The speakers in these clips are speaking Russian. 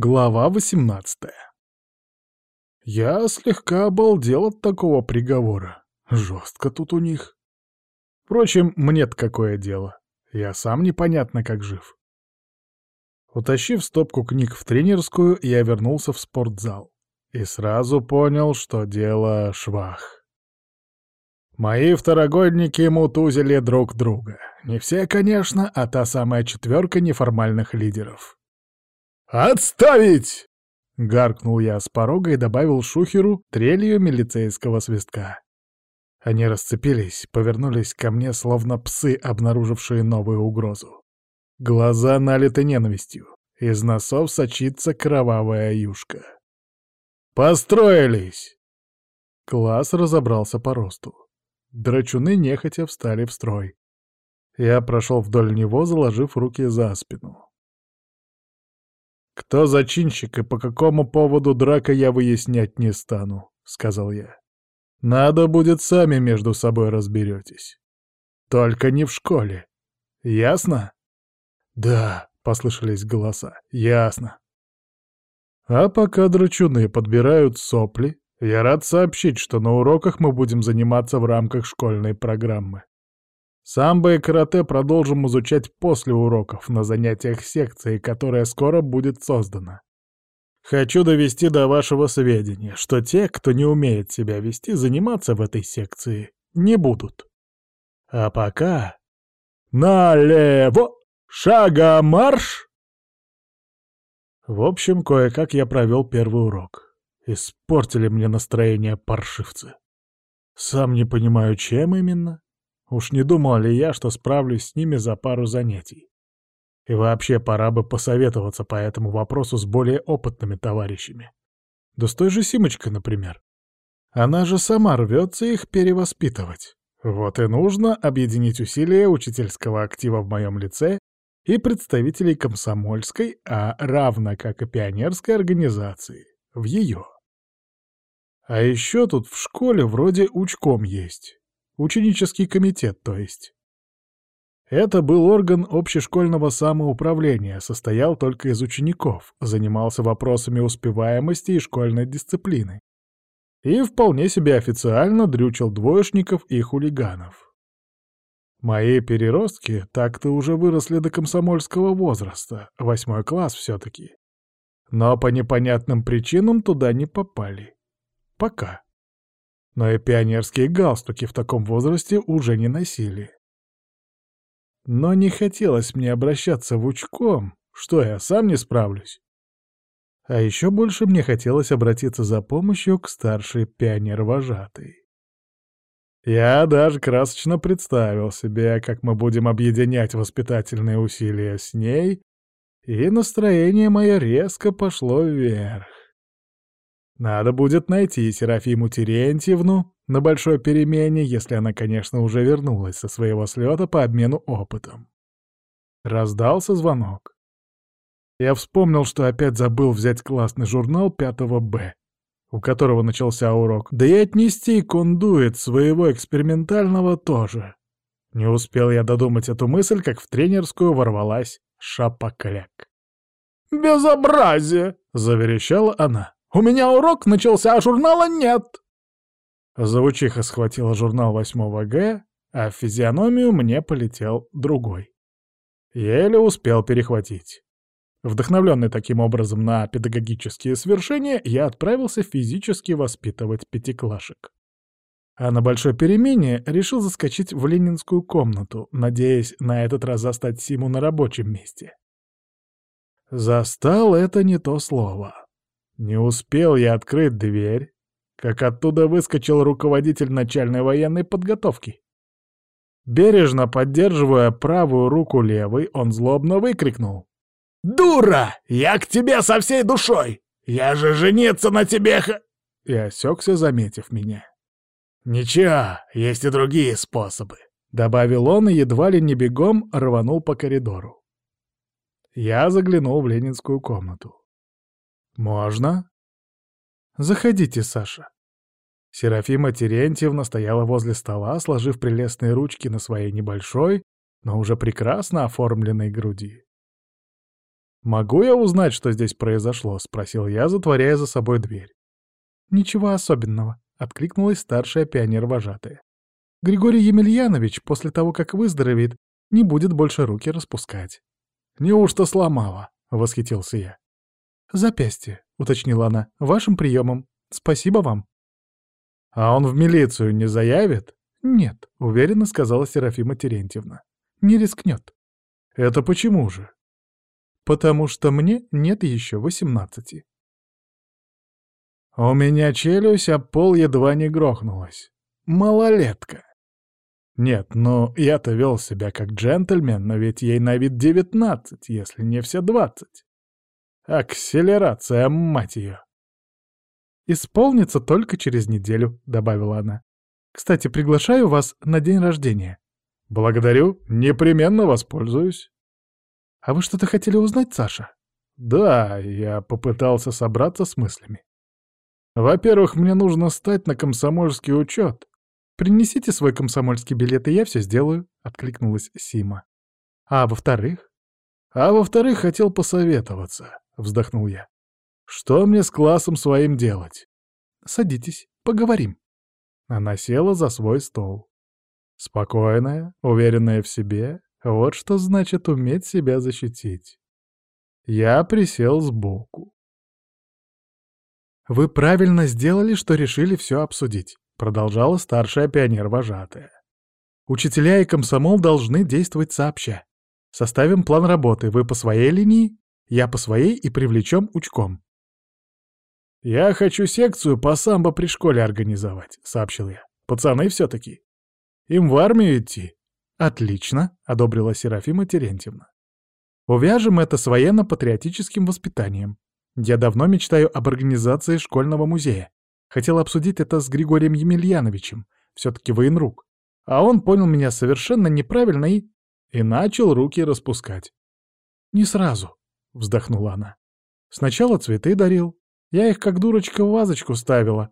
Глава 18 Я слегка обалдел от такого приговора. Жестко тут у них. Впрочем, мне-то какое дело. Я сам непонятно как жив. Утащив стопку книг в тренерскую, я вернулся в спортзал. И сразу понял, что дело швах. Мои второгодники мутузили друг друга. Не все, конечно, а та самая четверка неформальных лидеров. «Отставить!» — гаркнул я с порога и добавил шухеру трелью милицейского свистка. Они расцепились, повернулись ко мне, словно псы, обнаружившие новую угрозу. Глаза налиты ненавистью. Из носов сочится кровавая юшка. «Построились!» Класс разобрался по росту. Драчуны нехотя встали в строй. Я прошел вдоль него, заложив руки за спину. «Кто зачинщик и по какому поводу драка я выяснять не стану», — сказал я. «Надо будет, сами между собой разберетесь. Только не в школе. Ясно?» «Да», — послышались голоса, — «ясно». А пока драчуны подбирают сопли, я рад сообщить, что на уроках мы будем заниматься в рамках школьной программы. Самбо и карате продолжим изучать после уроков на занятиях секции, которая скоро будет создана. Хочу довести до вашего сведения, что те, кто не умеет себя вести, заниматься в этой секции не будут. А пока... Налево! Шага марш! В общем, кое-как я провел первый урок. Испортили мне настроение паршивцы. Сам не понимаю, чем именно. Уж не думал ли я, что справлюсь с ними за пару занятий. И вообще пора бы посоветоваться по этому вопросу с более опытными товарищами. Да с той же Симочкой, например. Она же сама рвется их перевоспитывать. Вот и нужно объединить усилия учительского актива в моем лице и представителей комсомольской, а равно как и пионерской организации, в ее. А еще тут в школе вроде учком есть. Ученический комитет, то есть. Это был орган общешкольного самоуправления, состоял только из учеников, занимался вопросами успеваемости и школьной дисциплины. И вполне себе официально дрючил двоечников и хулиганов. Мои переростки так-то уже выросли до комсомольского возраста, восьмой класс все-таки. Но по непонятным причинам туда не попали. Пока. Но и пионерские галстуки в таком возрасте уже не носили. Но не хотелось мне обращаться в учком, что я сам не справлюсь. А еще больше мне хотелось обратиться за помощью к старшей пионер-вожатой. Я даже красочно представил себе, как мы будем объединять воспитательные усилия с ней, и настроение мое резко пошло вверх. Надо будет найти Серафиму Терентьевну на большой перемене, если она, конечно, уже вернулась со своего слета по обмену опытом. Раздался звонок. Я вспомнил, что опять забыл взять классный журнал 5 Б, у которого начался урок, да и отнести кондует своего экспериментального тоже. Не успел я додумать эту мысль, как в тренерскую ворвалась шапокляк. «Безобразие!» — заверещала она. У меня урок начался, а журнала нет!» Завучиха схватила журнал 8 Г, а в физиономию мне полетел другой. Еле успел перехватить. Вдохновленный таким образом на педагогические свершения, я отправился физически воспитывать пятиклашек. А на большой перемене решил заскочить в ленинскую комнату, надеясь на этот раз застать Симу на рабочем месте. Застал это не то слово. Не успел я открыть дверь, как оттуда выскочил руководитель начальной военной подготовки. Бережно поддерживая правую руку левой, он злобно выкрикнул. «Дура! Я к тебе со всей душой! Я же жениться на тебе х...» И осекся, заметив меня. «Ничего, есть и другие способы», — добавил он и едва ли не бегом рванул по коридору. Я заглянул в ленинскую комнату. «Можно?» «Заходите, Саша». Серафима Терентьевна стояла возле стола, сложив прелестные ручки на своей небольшой, но уже прекрасно оформленной груди. «Могу я узнать, что здесь произошло?» — спросил я, затворяя за собой дверь. «Ничего особенного», — откликнулась старшая пионер-вожатая. «Григорий Емельянович после того, как выздоровеет, не будет больше руки распускать». «Неужто сломала?» — восхитился я. «Запястье», — уточнила она, — «вашим приемом. Спасибо вам». «А он в милицию не заявит?» «Нет», — уверенно сказала Серафима Терентьевна. «Не рискнет». «Это почему же?» «Потому что мне нет еще восемнадцати». У меня челюсть, а пол едва не грохнулась. Малолетка. Нет, ну я-то вел себя как джентльмен, но ведь ей на вид девятнадцать, если не все двадцать. Акселерация, мать ее. «Исполнится только через неделю», — добавила она. «Кстати, приглашаю вас на день рождения». «Благодарю, непременно воспользуюсь». «А вы что-то хотели узнать, Саша?» «Да, я попытался собраться с мыслями. Во-первых, мне нужно стать на комсомольский учет. Принесите свой комсомольский билет, и я все сделаю, откликнулась Сима. А во-вторых? А во-вторых, хотел посоветоваться, вздохнул я. Что мне с классом своим делать? Садитесь, поговорим. Она села за свой стол. Спокойная, уверенная в себе, вот что значит уметь себя защитить. Я присел сбоку. «Вы правильно сделали, что решили все обсудить», — продолжала старшая пионер-вожатая. «Учителя и комсомол должны действовать сообща. Составим план работы, вы по своей линии, я по своей и привлечем учком». «Я хочу секцию по самбо при школе организовать», — сообщил я. «Пацаны все-таки. Им в армию идти». «Отлично», — одобрила Серафима Терентьевна. «Увяжем это с военно-патриотическим воспитанием. Я давно мечтаю об организации школьного музея. Хотел обсудить это с Григорием Емельяновичем, все-таки военрук. А он понял меня совершенно неправильно и... и начал руки распускать. «Не сразу», — вздохнула она. «Сначала цветы дарил. Я их как дурочка в вазочку ставила».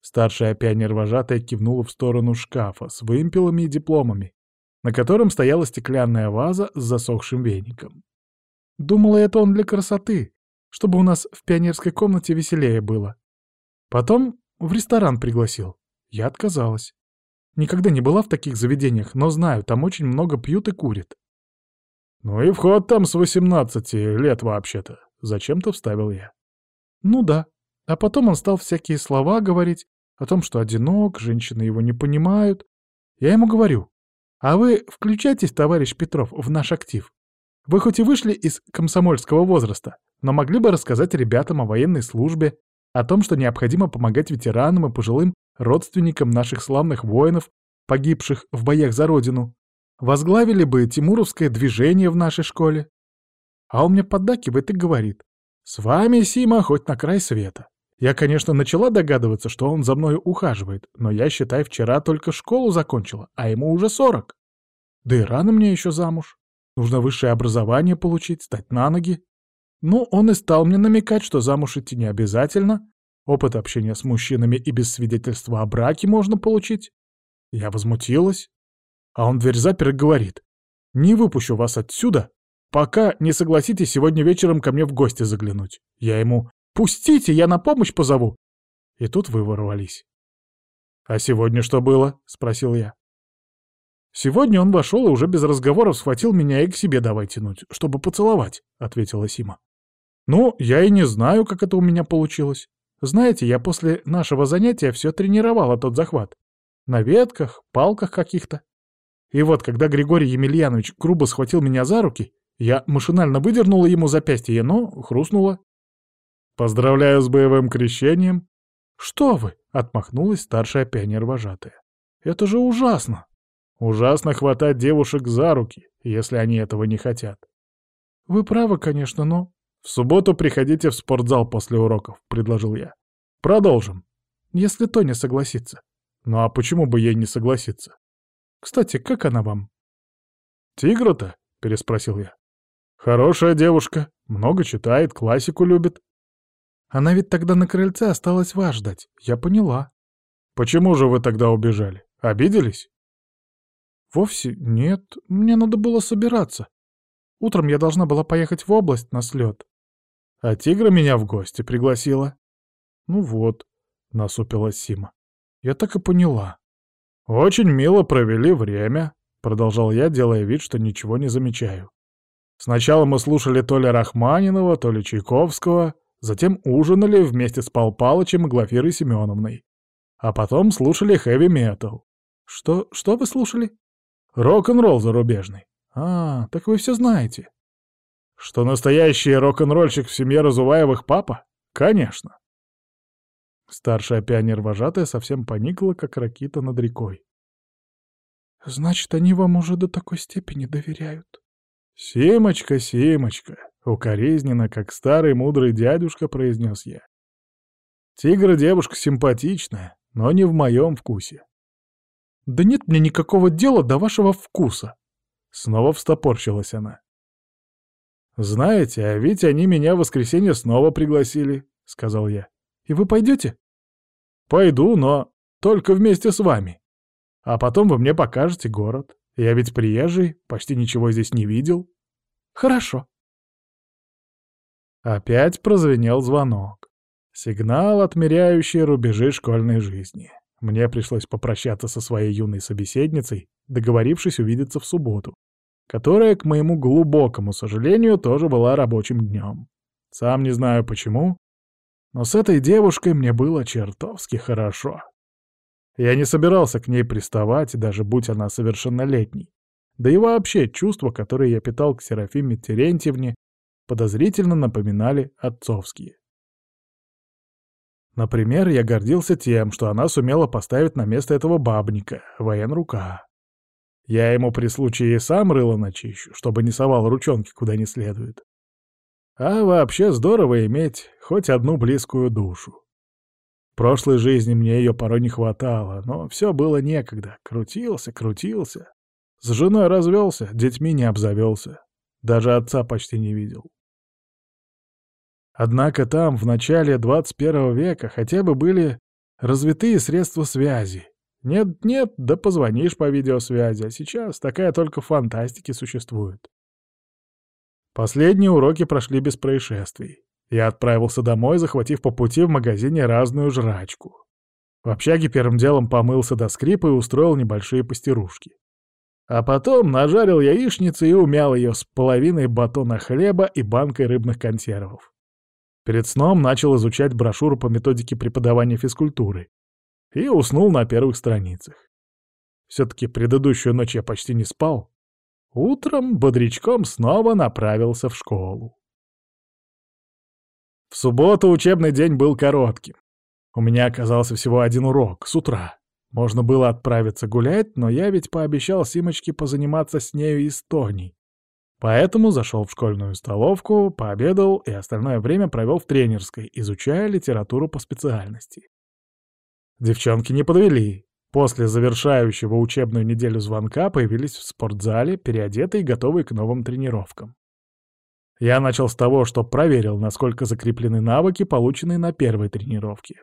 Старшая пионер-вожатая кивнула в сторону шкафа с вымпелами и дипломами, на котором стояла стеклянная ваза с засохшим веником. Думала, это он для красоты, чтобы у нас в пионерской комнате веселее было. Потом в ресторан пригласил. Я отказалась. Никогда не была в таких заведениях, но знаю, там очень много пьют и курят. «Ну и вход там с восемнадцати лет вообще-то», — зачем-то вставил я. «Ну да. А потом он стал всякие слова говорить о том, что одинок, женщины его не понимают. Я ему говорю, а вы включайтесь, товарищ Петров, в наш актив. Вы хоть и вышли из комсомольского возраста, но могли бы рассказать ребятам о военной службе, о том, что необходимо помогать ветеранам и пожилым родственникам наших славных воинов, погибших в боях за родину. Возглавили бы Тимуровское движение в нашей школе. А он мне поддакивает и говорит, «С вами, Сима, хоть на край света». Я, конечно, начала догадываться, что он за мной ухаживает, но я, считай, вчера только школу закончила, а ему уже сорок. Да и рано мне еще замуж. Нужно высшее образование получить, стать на ноги. Ну, он и стал мне намекать, что замуж идти не обязательно, опыт общения с мужчинами и без свидетельства о браке можно получить. Я возмутилась. А он дверь запер и говорит, «Не выпущу вас отсюда, пока не согласитесь сегодня вечером ко мне в гости заглянуть». Я ему, «Пустите, я на помощь позову». И тут вы ворвались. «А сегодня что было?» — спросил я. «Сегодня он вошел и уже без разговоров схватил меня и к себе давай тянуть, чтобы поцеловать», — ответила Сима. Ну, я и не знаю, как это у меня получилось. Знаете, я после нашего занятия все тренировала тот захват. На ветках, палках каких-то. И вот, когда Григорий Емельянович грубо схватил меня за руки, я машинально выдернула ему запястье, но хрустнула. «Поздравляю с боевым крещением!» «Что вы!» — отмахнулась старшая пионер-вожатая. «Это же ужасно!» «Ужасно хватать девушек за руки, если они этого не хотят». «Вы правы, конечно, но...» «В субботу приходите в спортзал после уроков», — предложил я. «Продолжим». «Если Тоня согласится». «Ну а почему бы ей не согласиться?» «Кстати, как она вам?» «Тигра-то?» — переспросил я. «Хорошая девушка, много читает, классику любит». «Она ведь тогда на крыльце осталась вас ждать, я поняла». «Почему же вы тогда убежали? Обиделись?» «Вовсе нет, мне надо было собираться. Утром я должна была поехать в область на слет. А тигра меня в гости пригласила. Ну вот, насупилась Сима. Я так и поняла. Очень мило провели время, продолжал я, делая вид, что ничего не замечаю. Сначала мы слушали то ли Рахманинова, то ли Чайковского, затем ужинали вместе с Пал Палычем и Глафирой Семеновной. А потом слушали хэви-метал. Что, что вы слушали? Рок-н-ролл зарубежный. А, так вы все знаете. Что настоящий рок-н-ролльщик в семье Разуваевых папа? Конечно. Старшая пионер-вожатая совсем поникла, как ракита над рекой. «Значит, они вам уже до такой степени доверяют?» «Симочка, Симочка!» — укоризненно, как старый мудрый дядюшка, произнес я. «Тигра девушка симпатичная, но не в моем вкусе». «Да нет мне никакого дела до вашего вкуса!» Снова встопорщилась она. «Знаете, а ведь они меня в воскресенье снова пригласили», — сказал я. «И вы пойдете?» «Пойду, но только вместе с вами. А потом вы мне покажете город. Я ведь приезжий, почти ничего здесь не видел». «Хорошо». Опять прозвенел звонок. Сигнал, отмеряющий рубежи школьной жизни. Мне пришлось попрощаться со своей юной собеседницей, договорившись увидеться в субботу, которая, к моему глубокому сожалению, тоже была рабочим днем. Сам не знаю почему, но с этой девушкой мне было чертовски хорошо. Я не собирался к ней приставать, даже будь она совершеннолетней. Да и вообще чувства, которые я питал к Серафиме Терентьевне, подозрительно напоминали отцовские. Например, я гордился тем, что она сумела поставить на место этого бабника, военрука. Я ему при случае сам рыло начищу, чтобы не совал ручонки куда не следует. А вообще здорово иметь хоть одну близкую душу. В прошлой жизни мне ее порой не хватало, но все было некогда. Крутился, крутился. С женой развелся, детьми не обзавелся. Даже отца почти не видел. Однако там, в начале 21 века, хотя бы были развитые средства связи. Нет-нет, да позвонишь по видеосвязи, а сейчас такая только в фантастике существует. Последние уроки прошли без происшествий. Я отправился домой, захватив по пути в магазине разную жрачку. В общаге первым делом помылся до скрипа и устроил небольшие пастерушки. А потом нажарил яичницы и умял ее с половиной батона хлеба и банкой рыбных консервов. Перед сном начал изучать брошюру по методике преподавания физкультуры и уснул на первых страницах. Все-таки предыдущую ночь я почти не спал. Утром бодрячком снова направился в школу. В субботу учебный день был коротким. У меня оказался всего один урок, с утра. Можно было отправиться гулять, но я ведь пообещал Симочке позаниматься с нею и с Тоней. Поэтому зашел в школьную столовку, пообедал и остальное время провел в тренерской, изучая литературу по специальности. Девчонки не подвели. После завершающего учебную неделю звонка появились в спортзале, переодетые и готовые к новым тренировкам. Я начал с того, что проверил, насколько закреплены навыки, полученные на первой тренировке.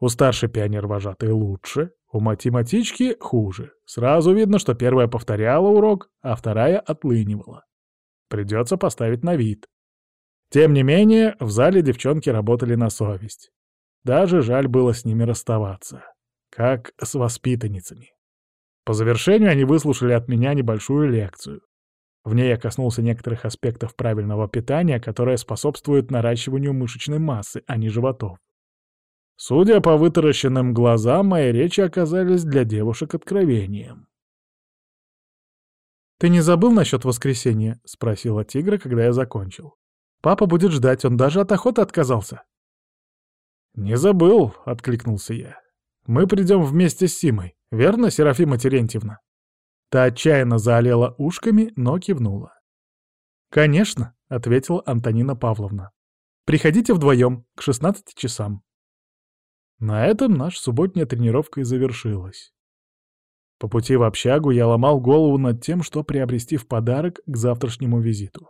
У старшей пионер-вожатой лучше, у математички хуже. Сразу видно, что первая повторяла урок, а вторая отлынивала. Придется поставить на вид. Тем не менее, в зале девчонки работали на совесть. Даже жаль было с ними расставаться. Как с воспитанницами. По завершению они выслушали от меня небольшую лекцию. В ней я коснулся некоторых аспектов правильного питания, которое способствует наращиванию мышечной массы, а не животов. Судя по вытаращенным глазам, мои речи оказались для девушек откровением. «Ты не забыл насчет воскресенья?» — спросила тигра, когда я закончил. «Папа будет ждать, он даже от охоты отказался». «Не забыл», — откликнулся я. «Мы придем вместе с Симой, верно, Серафима Терентьевна?» Та отчаянно заолела ушками, но кивнула. «Конечно», — ответила Антонина Павловна. «Приходите вдвоем, к 16 часам». На этом наша субботняя тренировка и завершилась. По пути в общагу я ломал голову над тем, что приобрести в подарок к завтрашнему визиту.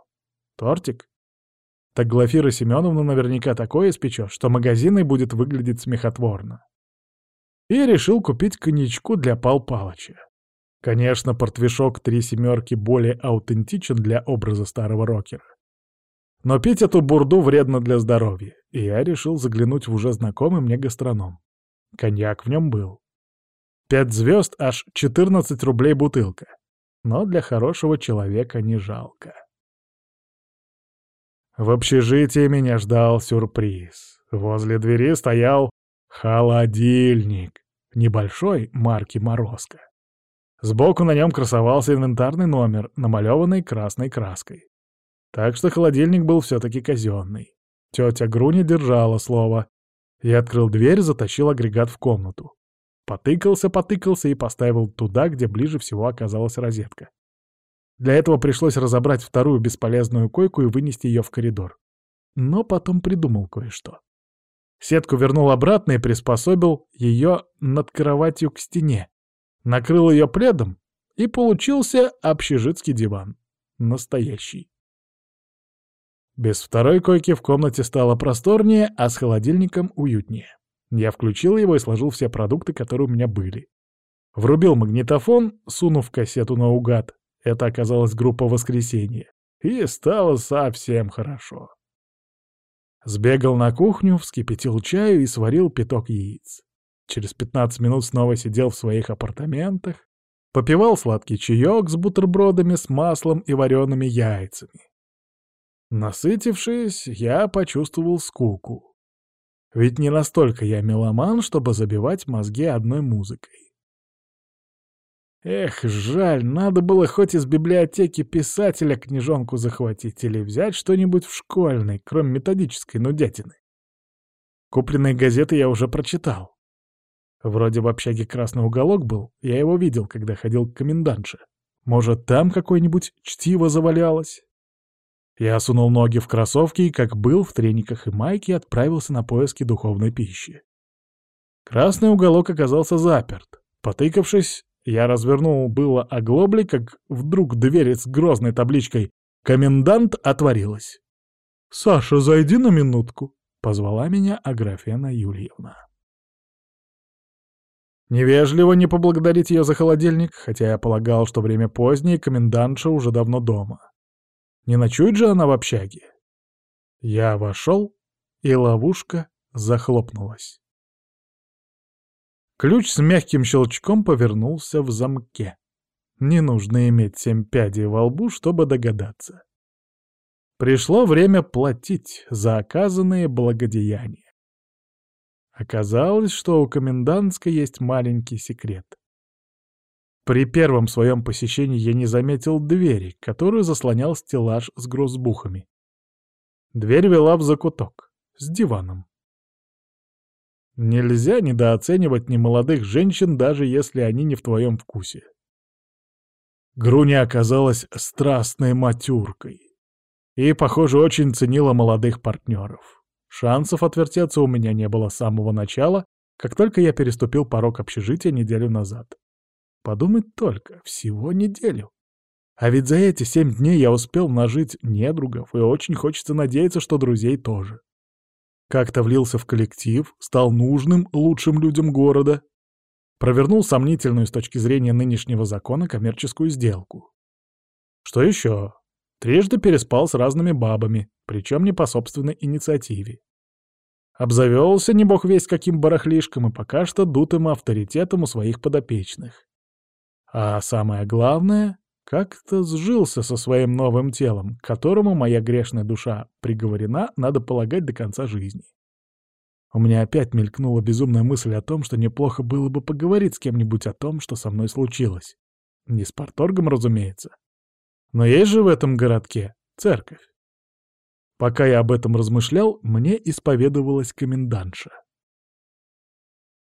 Тортик? Так Глафира Семеновна наверняка такое испечет, что магазиной будет выглядеть смехотворно. И решил купить коньячку для Пал Палыча. Конечно, портвишок «Три семерки» более аутентичен для образа старого рокера. Но пить эту бурду вредно для здоровья, и я решил заглянуть в уже знакомый мне гастроном. Коньяк в нем был. Пять звезд, аж 14 рублей бутылка. Но для хорошего человека не жалко. В общежитии меня ждал сюрприз. Возле двери стоял холодильник. Небольшой марки «Морозко». Сбоку на нем красовался инвентарный номер, намалеванный красной краской. Так что холодильник был все-таки казенный. Тетя Груня держала слово. Я открыл дверь, затащил агрегат в комнату. Потыкался, потыкался и поставил туда, где ближе всего оказалась розетка. Для этого пришлось разобрать вторую бесполезную койку и вынести ее в коридор. Но потом придумал кое-что. Сетку вернул обратно и приспособил ее над кроватью к стене. Накрыл ее пледом, и получился общежитский диван. Настоящий. Без второй койки в комнате стало просторнее, а с холодильником уютнее. Я включил его и сложил все продукты, которые у меня были. Врубил магнитофон, сунув кассету наугад. Это оказалась группа «Воскресенье». И стало совсем хорошо. Сбегал на кухню, вскипятил чаю и сварил пяток яиц. Через 15 минут снова сидел в своих апартаментах, попивал сладкий чаек с бутербродами с маслом и вареными яйцами. Насытившись, я почувствовал скуку. Ведь не настолько я меломан, чтобы забивать мозги одной музыкой. Эх, жаль, надо было хоть из библиотеки писателя книжонку захватить или взять что-нибудь в школьной, кроме методической нудятины. Купленные газеты я уже прочитал. Вроде в общаге красный уголок был, я его видел, когда ходил к комендантше. Может, там какое-нибудь чтиво завалялось? Я сунул ноги в кроссовки и, как был, в трениках и майке, отправился на поиски духовной пищи. Красный уголок оказался заперт. Потыкавшись, я развернул было оглобли, как вдруг дверь с грозной табличкой «Комендант» отворилась. «Саша, зайди на минутку», — позвала меня Аграфена Юльевна. Невежливо не поблагодарить ее за холодильник, хотя я полагал, что время позднее, комендантша уже давно дома. Не ночует же она в общаге? Я вошел, и ловушка захлопнулась. Ключ с мягким щелчком повернулся в замке. Не нужно иметь семь пядей во лбу, чтобы догадаться. Пришло время платить за оказанные благодеяния. Оказалось, что у комендантской есть маленький секрет. При первом своем посещении я не заметил двери, которую заслонял стеллаж с грузбухами. Дверь вела в закуток, с диваном. Нельзя недооценивать немолодых женщин, даже если они не в твоем вкусе. Груня оказалась страстной матюркой. И, похоже, очень ценила молодых партнеров. Шансов отвертеться у меня не было с самого начала, как только я переступил порог общежития неделю назад. Подумать только, всего неделю. А ведь за эти семь дней я успел нажить недругов, и очень хочется надеяться, что друзей тоже. Как-то влился в коллектив, стал нужным лучшим людям города. Провернул сомнительную с точки зрения нынешнего закона коммерческую сделку. Что еще? Трижды переспал с разными бабами, причем не по собственной инициативе. Обзавелся, не бог весть каким барахлишком, и пока что дутым авторитетом у своих подопечных. А самое главное, как-то сжился со своим новым телом, к которому моя грешная душа приговорена, надо полагать, до конца жизни. У меня опять мелькнула безумная мысль о том, что неплохо было бы поговорить с кем-нибудь о том, что со мной случилось. Не с порторгом, разумеется. Но есть же в этом городке церковь. Пока я об этом размышлял, мне исповедовалась комендантша.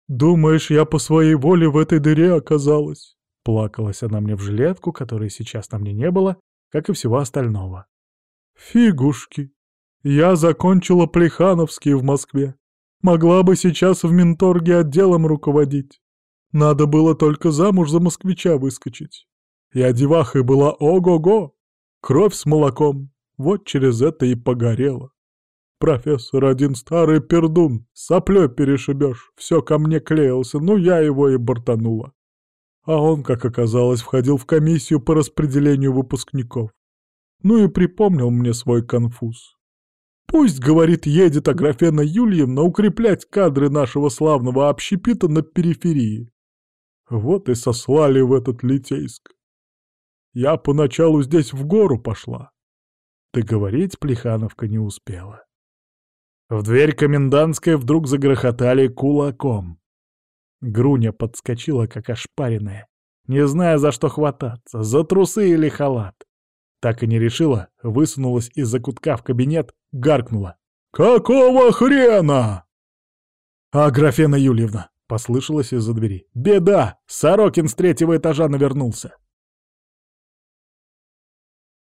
«Думаешь, я по своей воле в этой дыре оказалась?» Плакалась она мне в жилетку, которой сейчас на мне не было, как и всего остального. «Фигушки! Я закончила Плехановский в Москве. Могла бы сейчас в Минторге отделом руководить. Надо было только замуж за москвича выскочить. Я девахой была ого-го! Кровь с молоком. Вот через это и погорела. Профессор один старый пердун, соплей перешибешь, все ко мне клеился, ну я его и бортанула. А он, как оказалось, входил в комиссию по распределению выпускников. Ну и припомнил мне свой конфуз. Пусть, говорит, едет Аграфена Юльевна укреплять кадры нашего славного общепита на периферии. Вот и сослали в этот Литейск. Я поначалу здесь в гору пошла. Договорить Плехановка не успела. В дверь комендантской вдруг загрохотали кулаком. Груня подскочила, как ошпаренная, не зная, за что хвататься, за трусы или халат. Так и не решила, высунулась из-за кутка в кабинет, гаркнула. «Какого хрена?» «А, Графена Юльевна!» — послышалось из-за двери. «Беда! Сорокин с третьего этажа навернулся!»